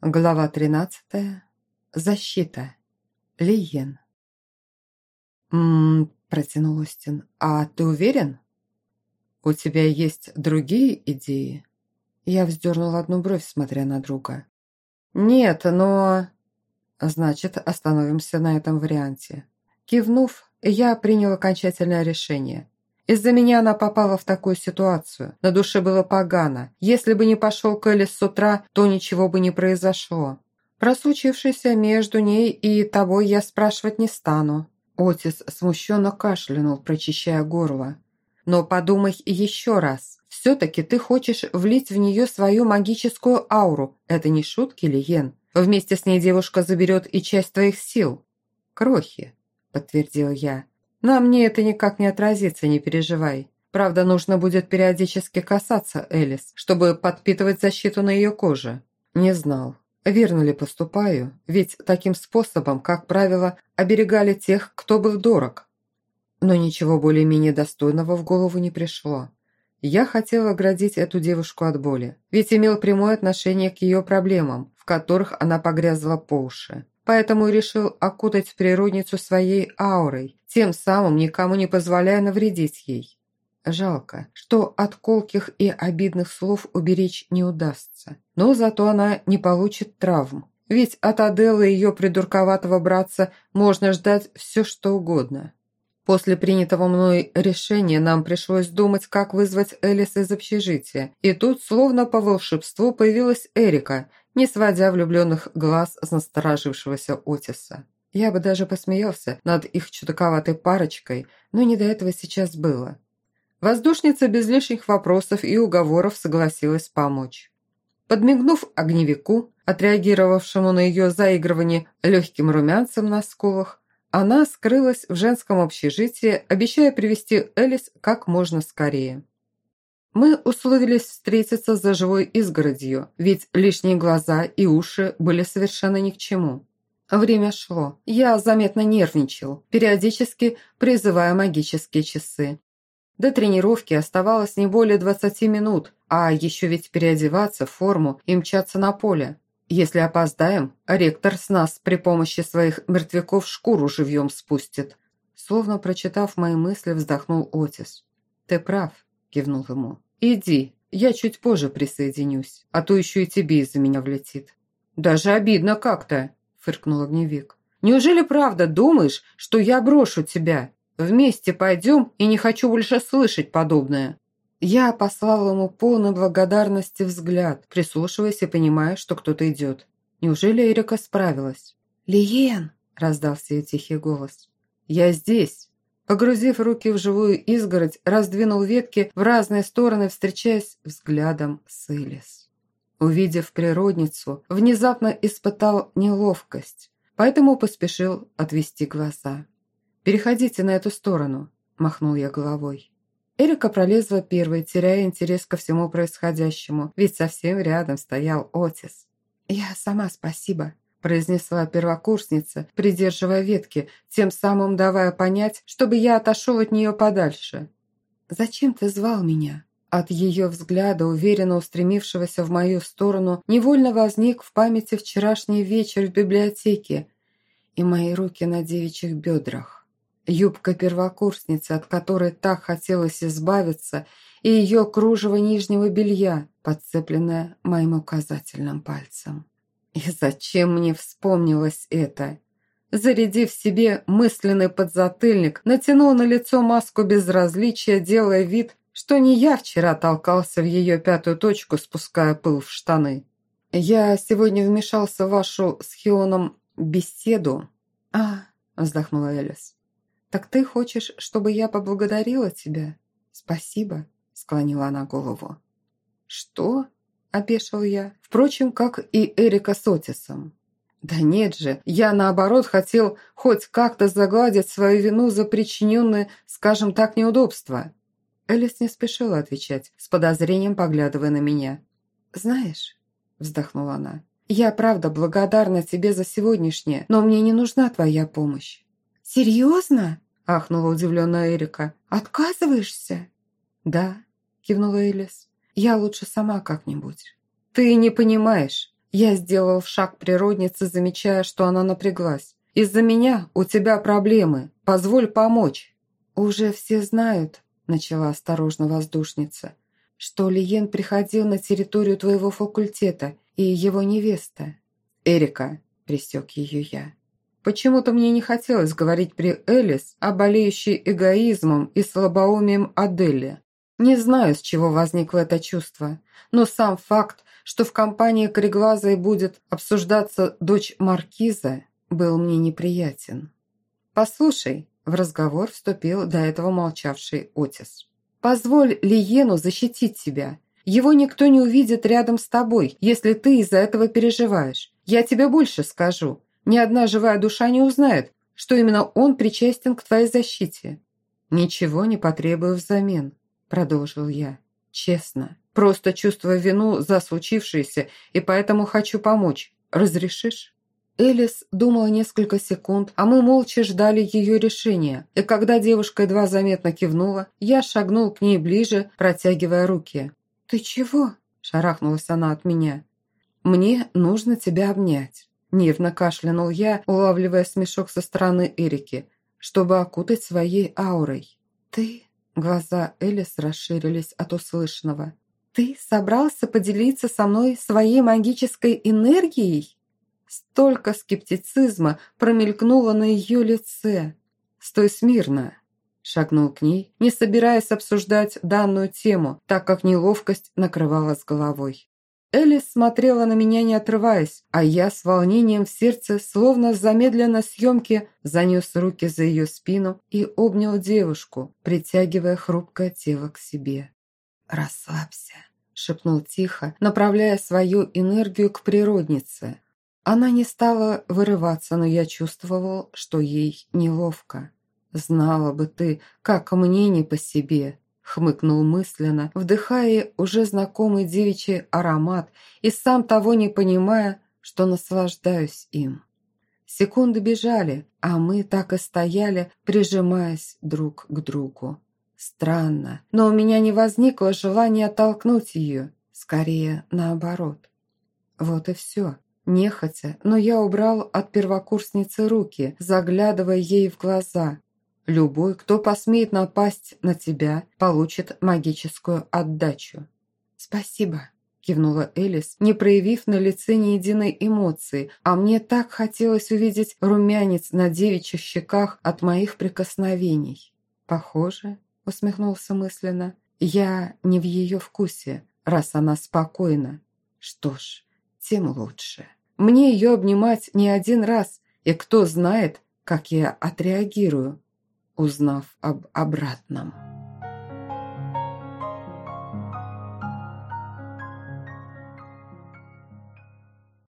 Глава 13. Защита. Лиен. «М-м-м», протянул Остин. «А ты уверен? У тебя есть другие идеи?» Я вздернул одну бровь, смотря на друга. «Нет, но...» «Значит, остановимся на этом варианте». Кивнув, я принял окончательное решение. Из-за меня она попала в такую ситуацию. На душе было погано. Если бы не пошел Кэллис с утра, то ничего бы не произошло. Про случившееся между ней и тобой я спрашивать не стану. Отис смущенно кашлянул, прочищая горло. Но подумай еще раз. Все-таки ты хочешь влить в нее свою магическую ауру. Это не шутки, Лиен? Вместе с ней девушка заберет и часть твоих сил. Крохи, подтвердил я. На мне это никак не отразится, не переживай. Правда, нужно будет периодически касаться Элис, чтобы подпитывать защиту на ее коже. Не знал, верно ли поступаю, ведь таким способом, как правило, оберегали тех, кто был дорог. Но ничего более-менее достойного в голову не пришло. Я хотел оградить эту девушку от боли, ведь имел прямое отношение к ее проблемам, в которых она погрязла по уши поэтому решил окутать природницу своей аурой, тем самым никому не позволяя навредить ей. Жалко, что от колких и обидных слов уберечь не удастся, но зато она не получит травм, ведь от Аделы и ее придурковатого братца можно ждать все что угодно. После принятого мной решения нам пришлось думать, как вызвать Элис из общежития. И тут, словно по волшебству, появилась Эрика, не сводя влюбленных глаз с насторожившегося Отиса. Я бы даже посмеялся над их чудаковатой парочкой, но не до этого сейчас было. Воздушница без лишних вопросов и уговоров согласилась помочь. Подмигнув огневику, отреагировавшему на ее заигрывание легким румянцем на скулах, она скрылась в женском общежитии, обещая привести Элис как можно скорее. Мы условились встретиться за живой изгородью, ведь лишние глаза и уши были совершенно ни к чему. Время шло. Я заметно нервничал, периодически призывая магические часы. До тренировки оставалось не более 20 минут, а еще ведь переодеваться в форму и мчаться на поле. Если опоздаем, ректор с нас при помощи своих мертвяков шкуру живьем спустит. Словно прочитав мои мысли, вздохнул Отис. «Ты прав», – кивнул ему. «Иди, я чуть позже присоединюсь, а то еще и тебе из-за меня влетит». «Даже обидно как-то», – фыркнул огневик. «Неужели правда думаешь, что я брошу тебя? Вместе пойдем и не хочу больше слышать подобное». Я послал ему полный благодарности взгляд, прислушиваясь и понимая, что кто-то идет. Неужели Эрика справилась? «Лиен!» – раздался ее тихий голос. «Я здесь!» Погрузив руки в живую изгородь, раздвинул ветки в разные стороны, встречаясь взглядом с Элис. Увидев природницу, внезапно испытал неловкость, поэтому поспешил отвести глаза. «Переходите на эту сторону», – махнул я головой. Эрика пролезла первой, теряя интерес ко всему происходящему, ведь совсем рядом стоял Отис. «Я сама спасибо», произнесла первокурсница, придерживая ветки, тем самым давая понять, чтобы я отошел от нее подальше. «Зачем ты звал меня?» От ее взгляда, уверенно устремившегося в мою сторону, невольно возник в памяти вчерашний вечер в библиотеке и мои руки на девичьих бедрах. Юбка первокурсницы, от которой так хотелось избавиться, и ее кружево нижнего белья, подцепленное моим указательным пальцем. И зачем мне вспомнилось это? Зарядив себе мысленный подзатыльник, натянул на лицо маску безразличия, делая вид, что не я вчера толкался в ее пятую точку, спуская пыл в штаны. «Я сегодня вмешался в вашу с Хионом беседу». «А», – вздохнула Элис. «Так ты хочешь, чтобы я поблагодарила тебя?» «Спасибо», – склонила она голову. «Что?» – опешил я. Впрочем, как и Эрика с Отисом. Да нет же, я наоборот хотел хоть как-то загладить свою вину за причиненное, скажем так, неудобство. Элис не спешила отвечать, с подозрением поглядывая на меня. «Знаешь», – вздохнула она, – «я правда благодарна тебе за сегодняшнее, но мне не нужна твоя помощь». «Серьезно?» – ахнула удивленная Эрика. «Отказываешься?» «Да», – кивнула Элис. Я лучше сама как-нибудь». «Ты не понимаешь», – Я сделал шаг природнице, замечая, что она напряглась. «Из-за меня у тебя проблемы. Позволь помочь». «Уже все знают», – начала осторожно воздушница, «что Лиен приходил на территорию твоего факультета и его невеста». «Эрика», – пресек ее я. Почему-то мне не хотелось говорить при Элис о болеющей эгоизмом и слабоумием Аделе. Не знаю, с чего возникло это чувство, но сам факт, что в компании Кореглазой будет обсуждаться дочь Маркиза, был мне неприятен. «Послушай», – в разговор вступил до этого молчавший Отис. «Позволь Лиену защитить тебя. Его никто не увидит рядом с тобой, если ты из-за этого переживаешь. Я тебе больше скажу. Ни одна живая душа не узнает, что именно он причастен к твоей защите». «Ничего не потребую взамен», – продолжил я. «Честно, просто чувствую вину за случившееся и поэтому хочу помочь. Разрешишь?» Элис думала несколько секунд, а мы молча ждали ее решения, и когда девушка едва заметно кивнула, я шагнул к ней ближе, протягивая руки. «Ты чего?» – шарахнулась она от меня. «Мне нужно тебя обнять», – нервно кашлянул я, улавливая смешок со стороны Эрики, чтобы окутать своей аурой. «Ты?» Глаза Элис расширились от услышанного. «Ты собрался поделиться со мной своей магической энергией?» Столько скептицизма промелькнуло на ее лице. «Стой смирно!» Шагнул к ней, не собираясь обсуждать данную тему, так как неловкость накрывала с головой. Элис смотрела на меня, не отрываясь, а я с волнением в сердце, словно в замедленной съемке, занес руки за ее спину и обнял девушку, притягивая хрупкое тело к себе. «Расслабься», – шепнул тихо, направляя свою энергию к природнице. Она не стала вырываться, но я чувствовал, что ей неловко. «Знала бы ты, как мне не по себе», хмыкнул мысленно, вдыхая уже знакомый девичий аромат и сам того не понимая, что наслаждаюсь им. Секунды бежали, а мы так и стояли, прижимаясь друг к другу. Странно, но у меня не возникло желания оттолкнуть ее, скорее наоборот. Вот и все. Нехотя, но я убрал от первокурсницы руки, заглядывая ей в глаза, Любой, кто посмеет напасть на тебя, получит магическую отдачу». «Спасибо», – кивнула Элис, не проявив на лице ни единой эмоции, а мне так хотелось увидеть румянец на девичьих щеках от моих прикосновений. «Похоже», – усмехнулся мысленно, – «я не в ее вкусе, раз она спокойна. Что ж, тем лучше. Мне ее обнимать не один раз, и кто знает, как я отреагирую» узнав об обратном.